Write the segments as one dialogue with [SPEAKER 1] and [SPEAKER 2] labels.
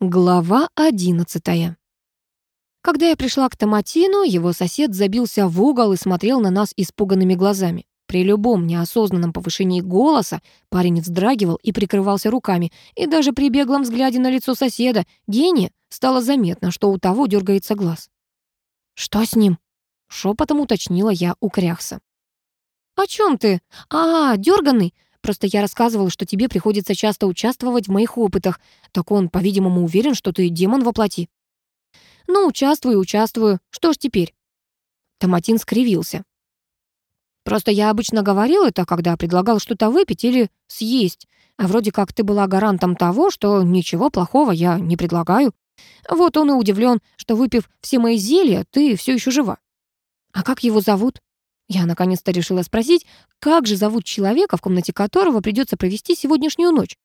[SPEAKER 1] Глава одиннадцатая. Когда я пришла к Томатину, его сосед забился в угол и смотрел на нас испуганными глазами. При любом неосознанном повышении голоса парень вздрагивал и прикрывался руками, и даже при беглом взгляде на лицо соседа, гения, стало заметно, что у того дергается глаз. «Что с ним?» — шепотом уточнила я у Кряхса. «О чем ты? А, дерганный. Просто я рассказывала, что тебе приходится часто участвовать в моих опытах. Так он, по-видимому, уверен, что ты демон воплоти. Ну, участвую, участвую. Что ж теперь? Томатин скривился. Просто я обычно говорил это, когда предлагал что-то выпить или съесть. А вроде как ты была гарантом того, что ничего плохого я не предлагаю. Вот он и удивлен, что, выпив все мои зелья, ты все еще жива. А как его зовут? Я наконец-то решила спросить, как же зовут человека, в комнате которого придется провести сегодняшнюю ночь.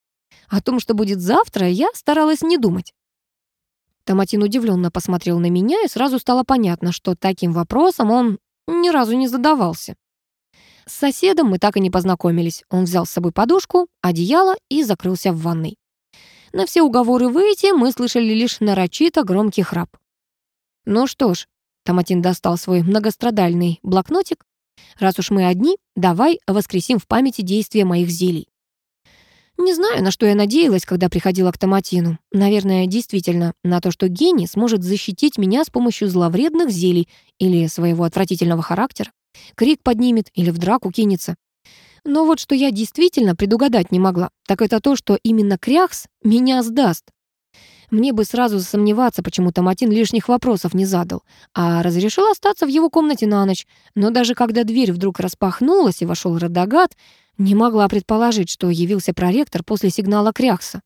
[SPEAKER 1] О том, что будет завтра, я старалась не думать. Томатин удивленно посмотрел на меня, и сразу стало понятно, что таким вопросом он ни разу не задавался. С соседом мы так и не познакомились. Он взял с собой подушку, одеяло и закрылся в ванной. На все уговоры выйти мы слышали лишь нарочито громкий храп. Ну что ж, Томатин достал свой многострадальный блокнотик Раз уж мы одни, давай воскресим в памяти действия моих зелий. Не знаю, на что я надеялась, когда приходила к Томатину. Наверное, действительно, на то, что гений сможет защитить меня с помощью зловредных зелий или своего отвратительного характера. Крик поднимет или в драку кинется. Но вот что я действительно предугадать не могла, так это то, что именно Кряхс меня сдаст. Мне бы сразу засомневаться, почему Томатин лишних вопросов не задал, а разрешил остаться в его комнате на ночь. Но даже когда дверь вдруг распахнулась и вошел Радагат, не могла предположить, что явился проректор после сигнала Кряхса.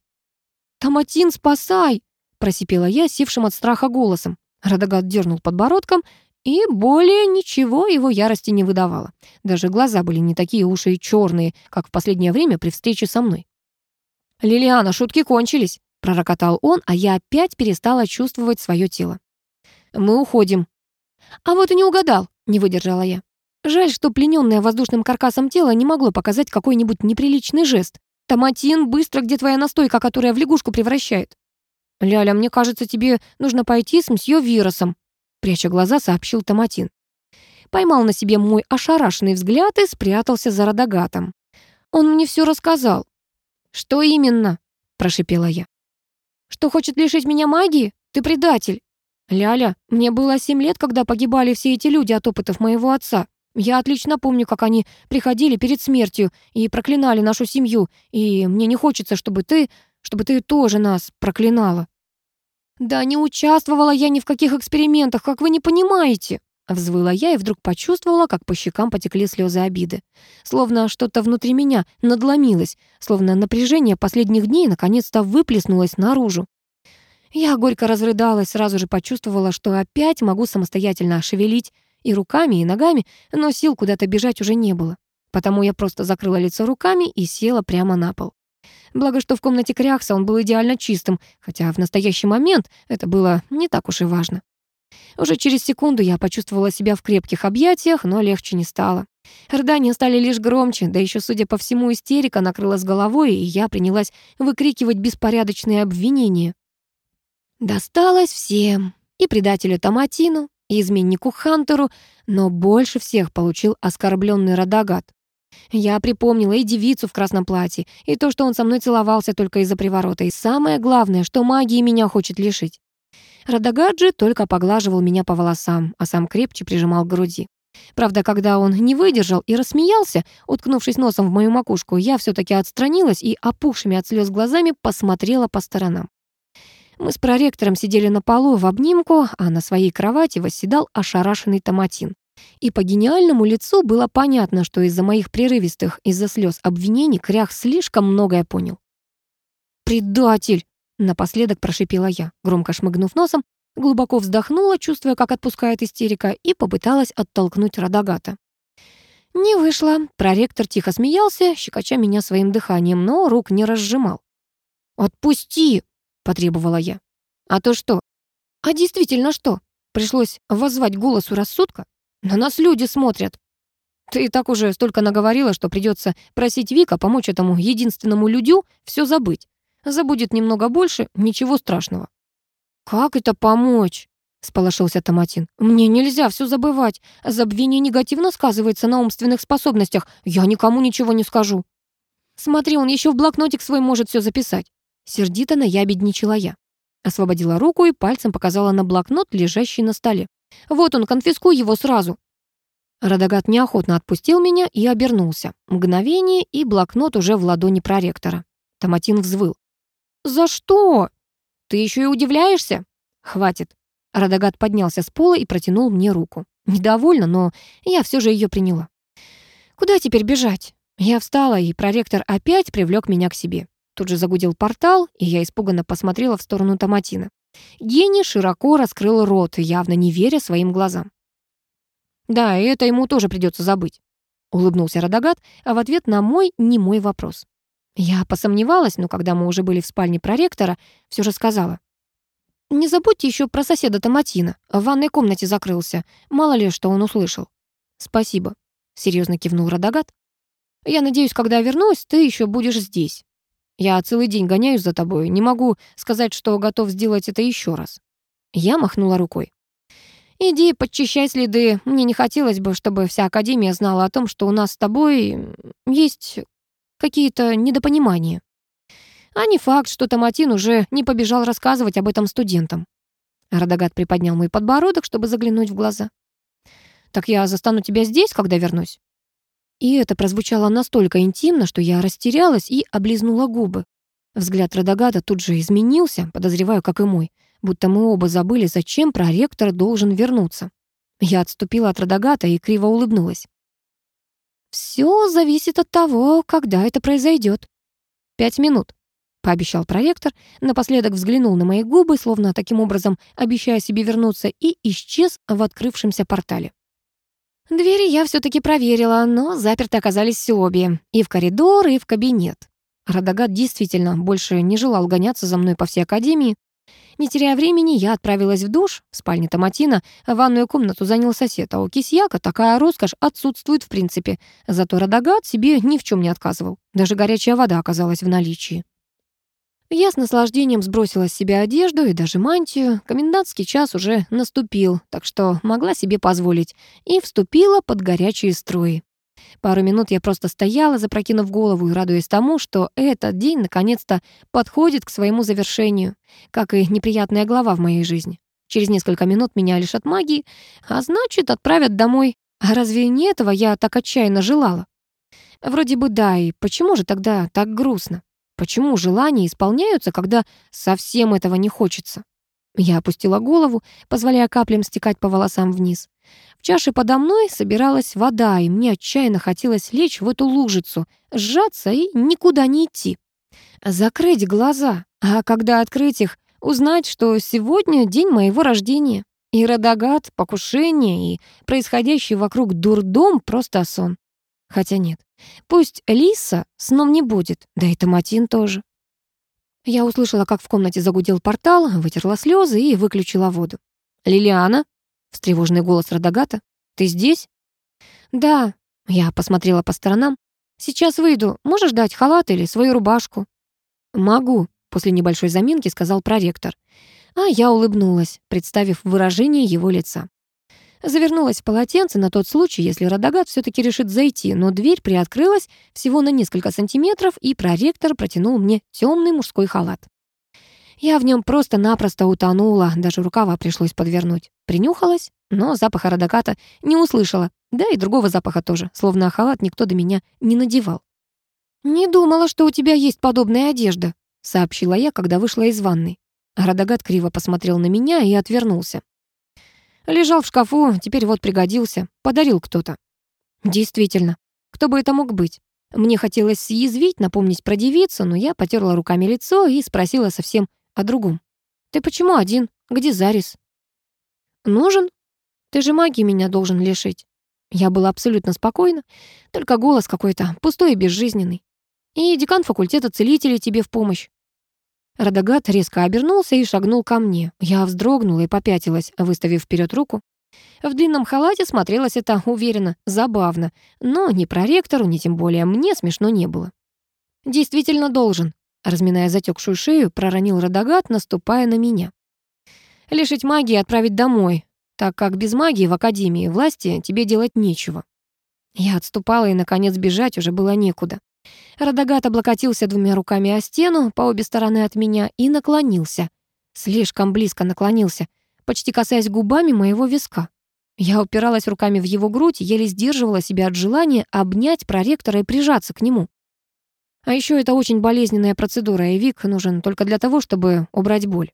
[SPEAKER 1] «Томатин, спасай!» — просипела я, севшим от страха голосом. Радагат дернул подбородком, и более ничего его ярости не выдавало. Даже глаза были не такие уши и черные, как в последнее время при встрече со мной. «Лилиана, шутки кончились!» Пророкотал он, а я опять перестала чувствовать свое тело. «Мы уходим». «А вот и не угадал», — не выдержала я. Жаль, что плененное воздушным каркасом тело не могло показать какой-нибудь неприличный жест. «Томатин, быстро, где твоя настойка, которая в лягушку превращает?» «Ляля, мне кажется, тебе нужно пойти с мсье Виросом», — пряча глаза, сообщил Томатин. Поймал на себе мой ошарашенный взгляд и спрятался за родогатом. «Он мне все рассказал». «Что именно?» — прошипела я. Что хочет лишить меня магии? Ты предатель. Ляля, мне было семь лет, когда погибали все эти люди от опытов моего отца. Я отлично помню, как они приходили перед смертью и проклинали нашу семью, и мне не хочется, чтобы ты, чтобы ты тоже нас проклинала. Да не участвовала я ни в каких экспериментах, как вы не понимаете. Взвыла я и вдруг почувствовала, как по щекам потекли слезы обиды. Словно что-то внутри меня надломилось, словно напряжение последних дней наконец-то выплеснулось наружу. Я горько разрыдалась, сразу же почувствовала, что опять могу самостоятельно шевелить и руками, и ногами, но сил куда-то бежать уже не было. Потому я просто закрыла лицо руками и села прямо на пол. Благо, что в комнате Кряхса он был идеально чистым, хотя в настоящий момент это было не так уж и важно. Уже через секунду я почувствовала себя в крепких объятиях, но легче не стало. Рыдания стали лишь громче, да еще, судя по всему, истерика накрыла с головой, и я принялась выкрикивать беспорядочные обвинения. Досталось всем. И предателю Томатину, и изменнику Хантеру, но больше всех получил оскорбленный Радагат. Я припомнила и девицу в красном платье, и то, что он со мной целовался только из-за приворота, и самое главное, что магии меня хочет лишить. Радагаджи только поглаживал меня по волосам, а сам крепче прижимал к груди. Правда, когда он не выдержал и рассмеялся, уткнувшись носом в мою макушку, я все таки отстранилась и опухшими от слез глазами посмотрела по сторонам. Мы с проректором сидели на полу в обнимку, а на своей кровати восседал ошарашенный томатин. И по гениальному лицу было понятно, что из-за моих прерывистых, из-за слез обвинений Крях слишком многое понял. «Предатель!» Напоследок прошипела я, громко шмыгнув носом, глубоко вздохнула, чувствуя, как отпускает истерика, и попыталась оттолкнуть Радагата. Не вышло. Проректор тихо смеялся, щекоча меня своим дыханием, но рук не разжимал. «Отпусти!» — потребовала я. «А то что?» «А действительно что?» Пришлось воззвать голосу рассудка. «На нас люди смотрят». «Ты так уже столько наговорила, что придется просить Вика помочь этому единственному людю все забыть. Забудет немного больше, ничего страшного. «Как это помочь?» — сполошился Томатин. «Мне нельзя все забывать. Забвение негативно сказывается на умственных способностях. Я никому ничего не скажу». «Смотри, он еще в блокнотик свой может все записать». Сердито наябедничала я. Освободила руку и пальцем показала на блокнот, лежащий на столе. «Вот он, конфискуй его сразу». Радагат неохотно отпустил меня и обернулся. Мгновение, и блокнот уже в ладони проректора. Томатин взвыл. «За что? Ты еще и удивляешься?» «Хватит». Радагат поднялся с пола и протянул мне руку. Недовольно, но я все же ее приняла. «Куда теперь бежать?» Я встала, и проректор опять привлек меня к себе. Тут же загудел портал, и я испуганно посмотрела в сторону Томатина. Гений широко раскрыл рот, явно не веря своим глазам. «Да, и это ему тоже придется забыть», — улыбнулся Радагат, а в ответ на мой немой вопрос. Я посомневалась, но когда мы уже были в спальне проректора, все же сказала. «Не забудьте еще про соседа Томатина. В ванной комнате закрылся. Мало ли, что он услышал». «Спасибо», — серьезно кивнул Радагат. «Я надеюсь, когда вернусь, ты еще будешь здесь. Я целый день гоняюсь за тобой, не могу сказать, что готов сделать это еще раз». Я махнула рукой. «Иди, подчищай следы. Мне не хотелось бы, чтобы вся Академия знала о том, что у нас с тобой есть какие-то недопонимания. А не факт, что Томатин уже не побежал рассказывать об этом студентам». Радагат приподнял мой подбородок, чтобы заглянуть в глаза. «Так я застану тебя здесь, когда вернусь?» И это прозвучало настолько интимно, что я растерялась и облизнула губы. Взгляд Радагата тут же изменился, подозреваю, как и мой, будто мы оба забыли, зачем проректор должен вернуться. Я отступила от Радагата и криво улыбнулась. «Все зависит от того, когда это произойдет. «Пять минут», — пообещал проректор, напоследок взглянул на мои губы, словно таким образом обещая себе вернуться, и исчез в открывшемся портале. Двери я все таки проверила, но заперты оказались обе. И в коридор, и в кабинет. Радагат действительно больше не желал гоняться за мной по всей академии. Не теряя времени, я отправилась в душ, в спальне Томатина, ванную комнату занял сосед, а у Кисьяка такая роскошь отсутствует в принципе. Зато Радагат себе ни в чем не отказывал. Даже горячая вода оказалась в наличии. Я с наслаждением сбросила с себя одежду и даже мантию. Комендантский час уже наступил, так что могла себе позволить, и вступила под горячие струи. Пару минут я просто стояла, запрокинув голову и радуясь тому, что этот день наконец-то подходит к своему завершению, как и неприятная глава в моей жизни. Через несколько минут меня лишат магии, а значит, отправят домой. А разве не этого я так отчаянно желала? Вроде бы да, и почему же тогда так грустно? Почему желания исполняются, когда совсем этого не хочется? Я опустила голову, позволяя каплям стекать по волосам вниз. В чаше подо мной собиралась вода, и мне отчаянно хотелось лечь в эту лужицу, сжаться и никуда не идти. Закрыть глаза, а когда открыть их, узнать, что сегодня день моего рождения. И Радагат, покушение, и происходящий вокруг дурдом — просто сон. Хотя нет, пусть Лиса сном не будет, да и Томатин тоже. Я услышала, как в комнате загудел портал, вытерла слезы и выключила воду. «Лилиана?» — встревоженный голос Радагата. «Ты здесь?» «Да». Я посмотрела по сторонам. «Сейчас выйду. Можешь дать халат или свою рубашку?» «Могу», — после небольшой заминки сказал проректор. А я улыбнулась, представив выражение его лица. Завернулась в полотенце на тот случай, если Радагат все таки решит зайти, но дверь приоткрылась всего на несколько сантиметров, и проректор протянул мне темный мужской халат. Я в нем просто-напросто утонула, даже рукава пришлось подвернуть. Принюхалась, но запаха Радагата не услышала, да и другого запаха тоже, словно халат никто до меня не надевал. «Не думала, что у тебя есть подобная одежда», — сообщила я, когда вышла из ванной. Радагат криво посмотрел на меня и отвернулся. Лежал в шкафу, теперь вот пригодился. Подарил кто-то. Действительно, кто бы это мог быть? Мне хотелось съязвить, напомнить про девицу, но я потерла руками лицо и спросила совсем о другом. «Ты почему один? Где Зарис?» «Нужен? Ты же магии меня должен лишить». Я была абсолютно спокойна, только голос какой-то пустой и безжизненный. И декан факультета целителей тебе в помощь. Радагат резко обернулся и шагнул ко мне. Я вздрогнула и попятилась, выставив вперед руку. В длинном халате смотрелось это уверенно, забавно, но ни проректору, ни тем более мне смешно не было. «Действительно должен». Разминая затекшую шею, проронил Радагат, наступая на меня. «Лишить магии отправить домой, так как без магии в Академии власти тебе делать нечего». Я отступала, и, наконец, бежать уже было некуда. Радагат облокотился двумя руками о стену по обе стороны от меня и наклонился. Слишком близко наклонился, почти касаясь губами моего виска. Я упиралась руками в его грудь, еле сдерживала себя от желания обнять проректора и прижаться к нему. А еще это очень болезненная процедура, и Вик нужен только для того, чтобы убрать боль.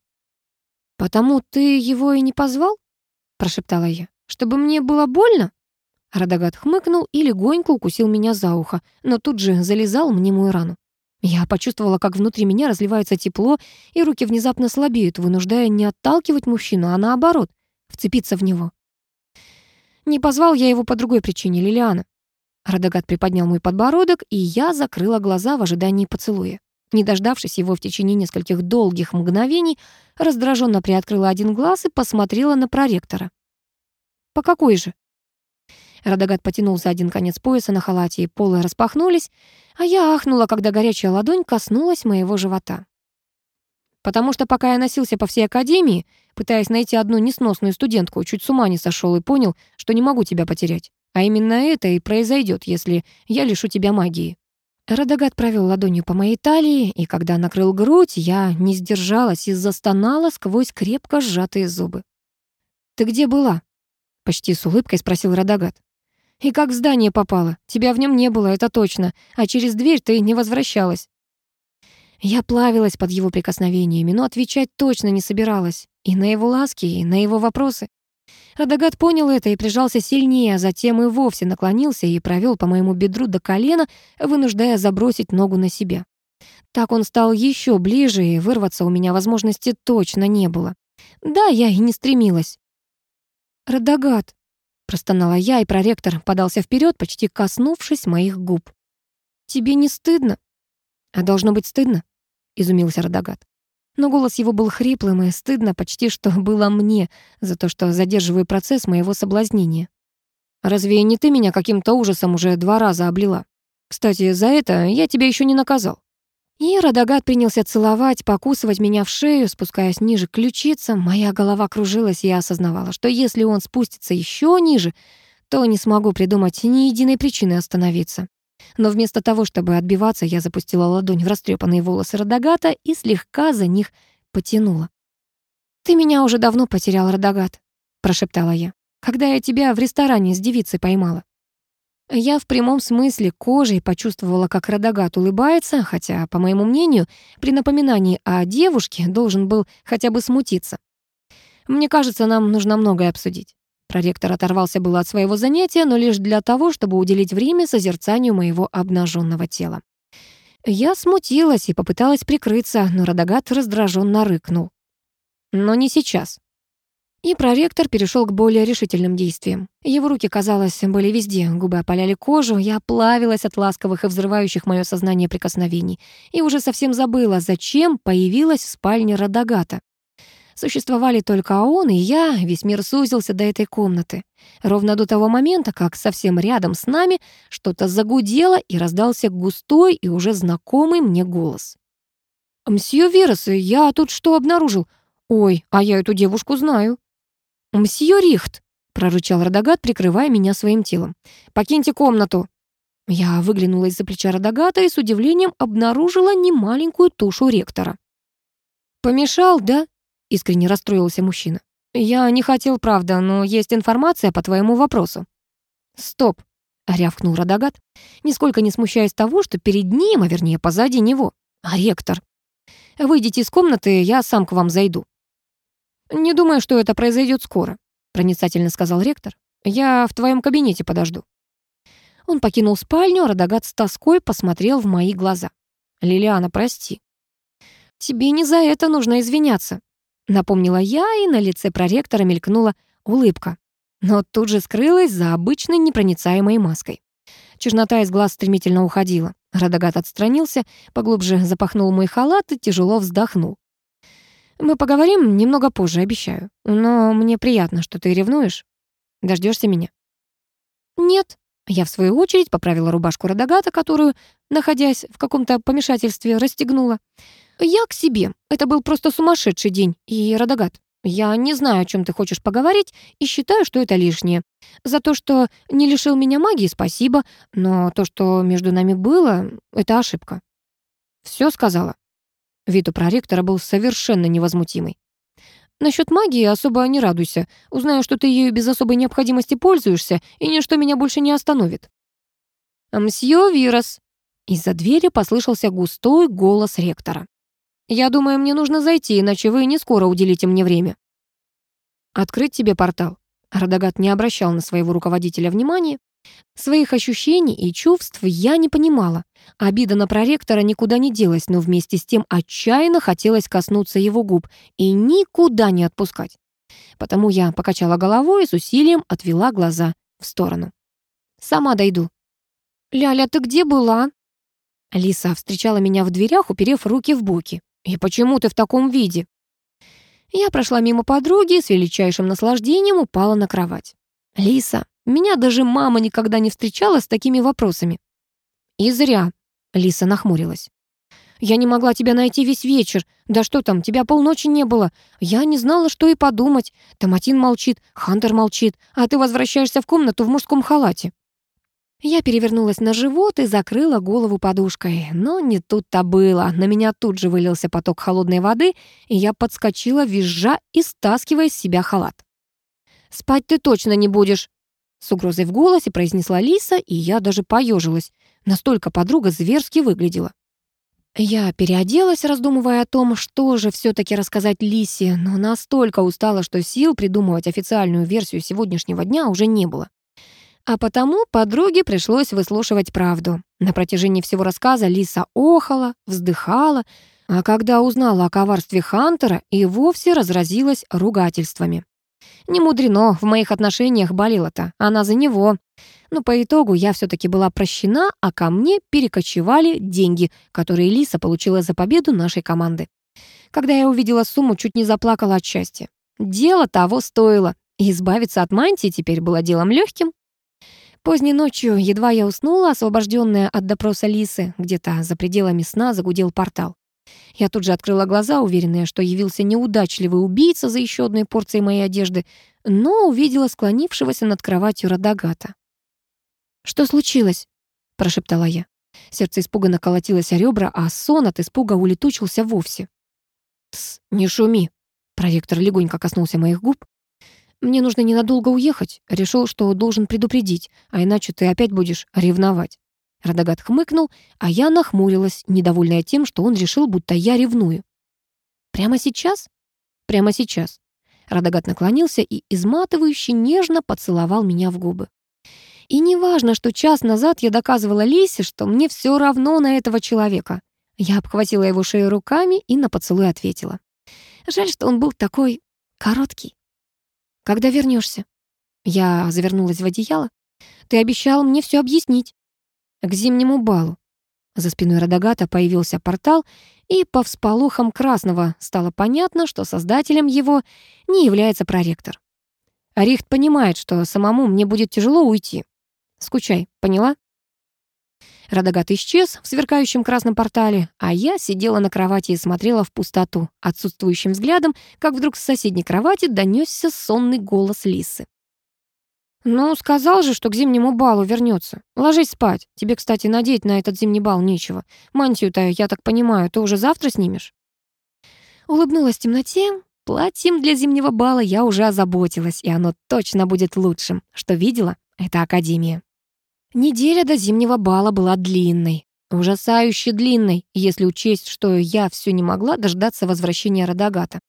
[SPEAKER 1] «Потому ты его и не позвал?» — прошептала я. «Чтобы мне было больно?» Радагат хмыкнул и легонько укусил меня за ухо, но тут же залезал мне мою рану. Я почувствовала, как внутри меня разливается тепло, и руки внезапно слабеют, вынуждая не отталкивать мужчину, а наоборот, вцепиться в него. Не позвал я его по другой причине, Лилиана. Радагат приподнял мой подбородок, и я закрыла глаза в ожидании поцелуя. Не дождавшись его в течение нескольких долгих мгновений, раздраженно приоткрыла один глаз и посмотрела на проректора. «По какой же?» Радагат потянул за один конец пояса на халате, и полы распахнулись, а я ахнула, когда горячая ладонь коснулась моего живота. Потому что пока я носился по всей академии, пытаясь найти одну несносную студентку, чуть с ума не сошел и понял, что не могу тебя потерять. А именно это и произойдет, если я лишу тебя магии. Радагат провел ладонью по моей талии, и когда накрыл грудь, я не сдержалась и застонала сквозь крепко сжатые зубы. «Ты где была?» — почти с улыбкой спросил Радагат. «И как в здание попала? Тебя в нем не было, это точно, а через дверь ты не возвращалась». Я плавилась под его прикосновениями, но отвечать точно не собиралась. И на его ласки, и на его вопросы. Радагат понял это и прижался сильнее, а затем и вовсе наклонился и провел по моему бедру до колена, вынуждая забросить ногу на себя. Так он стал еще ближе, и вырваться у меня возможности точно не было. Да, я и не стремилась. «Радагат», — простонала я, и проректор подался вперед, почти коснувшись моих губ. «Тебе не стыдно?» «А должно быть стыдно?» — изумился Радагат. Но голос его был хриплым, и стыдно почти что было мне за то, что задерживаю процесс моего соблазнения. «Разве не ты меня каким-то ужасом уже два раза облила? Кстати, за это я тебя еще не наказал». И Радагат принялся целовать, покусывать меня в шею, спускаясь ниже к ключицам. Моя голова кружилась, и я осознавала, что если он спустится еще ниже, то не смогу придумать ни единой причины остановиться. Но вместо того, чтобы отбиваться, я запустила ладонь в растрепанные волосы Радагата и слегка за них потянула. «Ты меня уже давно потерял, Радагат», — прошептала я, «когда я тебя в ресторане с девицей поймала». Я в прямом смысле кожей почувствовала, как Радагат улыбается, хотя, по моему мнению, при напоминании о девушке должен был хотя бы смутиться. Мне кажется, нам нужно многое обсудить. Проректор оторвался было от своего занятия, но лишь для того, чтобы уделить время созерцанию моего обнаженного тела. Я смутилась и попыталась прикрыться, но Радагат раздраженно рыкнул. «Но не сейчас». И проректор перешел к более решительным действиям. Его руки, казалось, были везде, губы опаляли кожу, я плавилась от ласковых и взрывающих мое сознание прикосновений и уже совсем забыла, зачем появилась в спальне Радагата. Существовали только он и я, весь мир сузился до этой комнаты. Ровно до того момента, как совсем рядом с нами что-то загудело и раздался густой и уже знакомый мне голос. «Мсье Вирос, я тут что обнаружил? Ой, а я эту девушку знаю». «Мсье Рихт», — прорычал Радагат, прикрывая меня своим телом. «Покиньте комнату». Я выглянула из-за плеча Радагата и с удивлением обнаружила немаленькую тушу ректора. «Помешал, да?» Искренне расстроился мужчина. «Я не хотел, правда, но есть информация по твоему вопросу». «Стоп», — рявкнул Радагат, нисколько не смущаясь того, что перед ним, а вернее позади него, а ректор. «Выйдите из комнаты, я сам к вам зайду». «Не думаю, что это произойдет скоро», — проницательно сказал ректор. «Я в твоем кабинете подожду». Он покинул спальню, Радагат с тоской посмотрел в мои глаза. «Лилиана, прости». «Тебе не за это нужно извиняться», Напомнила я, и на лице проректора мелькнула улыбка, но тут же скрылась за обычной непроницаемой маской. Чернота из глаз стремительно уходила. Радагат отстранился, поглубже запахнул мой халат и тяжело вздохнул. «Мы поговорим немного позже, обещаю. Но мне приятно, что ты ревнуешь. Дождешься меня?» «Нет», Я, в свою очередь, поправила рубашку Радагата, которую, находясь в каком-то помешательстве, расстегнула. «Я к себе. Это был просто сумасшедший день. И, Радагат, я не знаю, о чем ты хочешь поговорить, и считаю, что это лишнее. За то, что не лишил меня магии, спасибо, но то, что между нами было, это ошибка». Все сказала. Вид у проректора был совершенно невозмутимый. Насчет магии особо не радуйся. Узнаю, что ты ею без особой необходимости пользуешься, и ничто меня больше не остановит. «Мсье Вирос!» Из-за двери послышался густой голос ректора. «Я думаю, мне нужно зайти, иначе вы не скоро уделите мне время». «Открыть тебе портал?» Радагат не обращал на своего руководителя внимания. Своих ощущений и чувств я не понимала. Обида на проректора никуда не делась, но вместе с тем отчаянно хотелось коснуться его губ и никуда не отпускать. Потому я покачала головой и с усилием отвела глаза в сторону. «Сама дойду». «Ляля, ты где была?» Лиса встречала меня в дверях, уперев руки в боки. «И почему ты в таком виде?» Я прошла мимо подруги и с величайшим наслаждением упала на кровать. «Лиса, меня даже мама никогда не встречала с такими вопросами». «И зря», — Лиса нахмурилась. «Я не могла тебя найти весь вечер. Да что там, тебя полночи не было. Я не знала, что и подумать. Томатин молчит, Хантер молчит, а ты возвращаешься в комнату в мужском халате». Я перевернулась на живот и закрыла голову подушкой. Но не тут-то было. На меня тут же вылился поток холодной воды, и я подскочила, визжа и стаскивая с себя халат. «Спать ты точно не будешь!» С угрозой в голосе произнесла Лиса, и я даже поежилась. Настолько подруга зверски выглядела. Я переоделась, раздумывая о том, что же все таки рассказать Лисе, но настолько устала, что сил придумывать официальную версию сегодняшнего дня уже не было. А потому подруге пришлось выслушивать правду. На протяжении всего рассказа Лиса охала, вздыхала, а когда узнала о коварстве Хантера, и вовсе разразилась ругательствами. Не мудрено, в моих отношениях болела-то, она за него. Но по итогу я все таки была прощена, а ко мне перекочевали деньги, которые Лиса получила за победу нашей команды. Когда я увидела сумму, чуть не заплакала от счастья. Дело того стоило. Избавиться от мантии теперь было делом легким. Поздней ночью, едва я уснула, освобожденная от допроса Лисы, где-то за пределами сна загудел портал. Я тут же открыла глаза, уверенная, что явился неудачливый убийца за еще одной порцией моей одежды, но увидела склонившегося над кроватью Радагата. «Что случилось?» — прошептала я. Сердце испуганно колотилось о ребра, а сон от испуга улетучился вовсе. «Тсс, не шуми!» Проректор легонько коснулся моих губ. Мне нужно ненадолго уехать. Решил, что должен предупредить, а иначе ты опять будешь ревновать». Радагат хмыкнул, а я нахмурилась, недовольная тем, что он решил, будто я ревную. «Прямо сейчас?» «Прямо сейчас». Радагат наклонился и изматывающе нежно поцеловал меня в губы. И не важно, что час назад я доказывала Лисе, что мне все равно на этого человека. Я обхватила его шею руками и на поцелуй ответила. Жаль, что он был такой короткий. Когда вернешься? Я завернулась в одеяло. Ты обещал мне все объяснить. К зимнему балу. За спиной Радагата появился портал, и по всполохам красного стало понятно, что создателем его не является проректор. Рихт понимает, что самому мне будет тяжело уйти. Скучай, поняла? Радагат исчез в сверкающем красном портале, а я сидела на кровати и смотрела в пустоту, отсутствующим взглядом, как вдруг с соседней кровати донесся сонный голос Лисы. «Ну, сказал же, что к зимнему балу вернется. Ложись спать. Тебе, кстати, надеть на этот зимний бал нечего. Мантию-то, я так понимаю, ты уже завтра снимешь?» Улыбнулась в темноте. Платьем для зимнего бала я уже озаботилась, и оно точно будет лучшим. Что видела, это Академия. Неделя до зимнего бала была длинной, ужасающе длинной, если учесть, что я все не могла дождаться возвращения Радагата.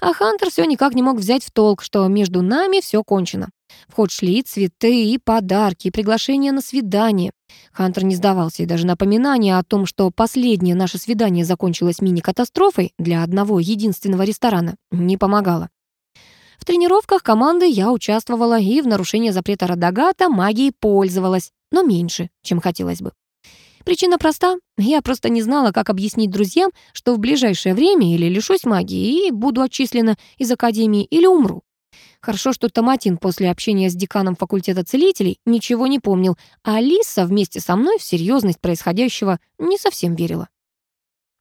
[SPEAKER 1] А Хантер все никак не мог взять в толк, что между нами все кончено. В ход шли цветы и подарки, и приглашения на свидание. Хантер не сдавался, и даже напоминание о том, что последнее наше свидание закончилось мини-катастрофой для одного единственного ресторана, не помогало. В тренировках команды я участвовала и в нарушении запрета Радагата магией пользовалась, но меньше, чем хотелось бы. Причина проста. Я просто не знала, как объяснить друзьям, что в ближайшее время или лишусь магии и буду отчислена из академии, или умру. Хорошо, что Томатин после общения с деканом факультета целителей ничего не помнил, а Лиса вместе со мной в серьезность происходящего не совсем верила.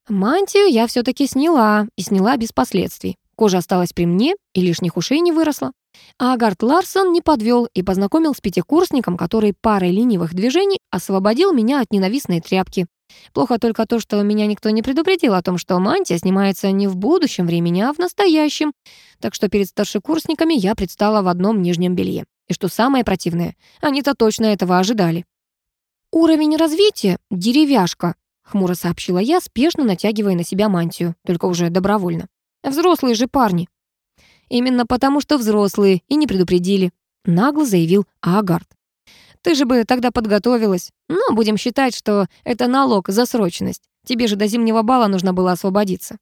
[SPEAKER 1] Мантию я все таки сняла, и сняла без последствий. Кожа осталась при мне, и лишних ушей не выросла. А Агарт Ларсон не подвел и познакомил с пятикурсником, который парой ленивых движений освободил меня от ненавистной тряпки. Плохо только то, что меня никто не предупредил о том, что мантия снимается не в будущем времени, а в настоящем. Так что перед старшекурсниками я предстала в одном нижнем белье. И что самое противное, они-то точно этого ожидали. «Уровень развития — деревяшка», — хмуро сообщила я, спешно натягивая на себя мантию, только уже добровольно. «Взрослые же парни». «Именно потому, что взрослые и не предупредили», — нагло заявил Агард. Ты же бы тогда подготовилась. Но будем считать, что это налог за срочность. Тебе же до зимнего бала нужно было освободиться.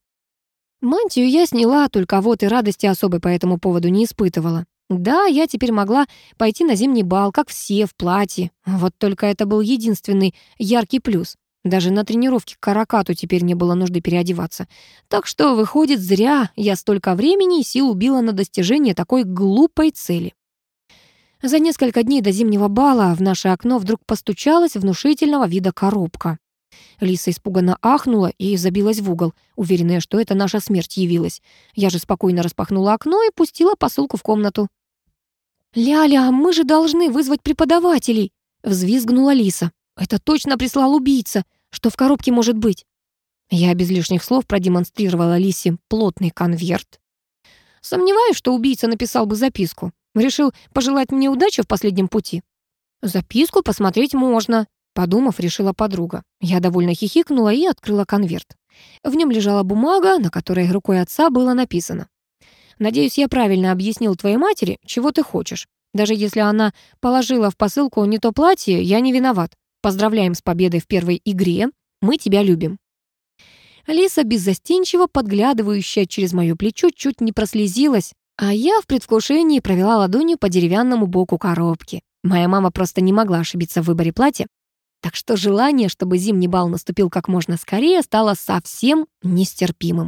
[SPEAKER 1] Мантию я сняла, только вот и радости особой по этому поводу не испытывала. Да, я теперь могла пойти на зимний бал, как все, в платье. Вот только это был единственный яркий плюс. Даже на тренировке к каракату теперь не было нужды переодеваться. Так что, выходит, зря я столько времени и сил убила на достижение такой глупой цели. За несколько дней до зимнего бала в наше окно вдруг постучалась внушительного вида коробка. Лиса испуганно ахнула и забилась в угол, уверенная, что это наша смерть явилась. Я же спокойно распахнула окно и пустила посылку в комнату. «Ляля, мы же должны вызвать преподавателей!» — взвизгнула Лиса. «Это точно прислал убийца! Что в коробке может быть?» Я без лишних слов продемонстрировала Лисе плотный конверт. Сомневаюсь, что убийца написал бы записку. Решил пожелать мне удачи в последнем пути? Записку посмотреть можно, подумав, решила подруга. Я довольно хихикнула и открыла конверт. В нем лежала бумага, на которой рукой отца было написано. «Надеюсь, я правильно объяснил твоей матери, чего ты хочешь. Даже если она положила в посылку не то платье, я не виноват. Поздравляем с победой в первой игре. Мы тебя любим». Алиса, беззастенчиво подглядывающая через моё плечо, чуть не прослезилась, а я в предвкушении провела ладонью по деревянному боку коробки. Моя мама просто не могла ошибиться в выборе платья. Так что желание, чтобы зимний бал наступил как можно скорее, стало совсем нестерпимым.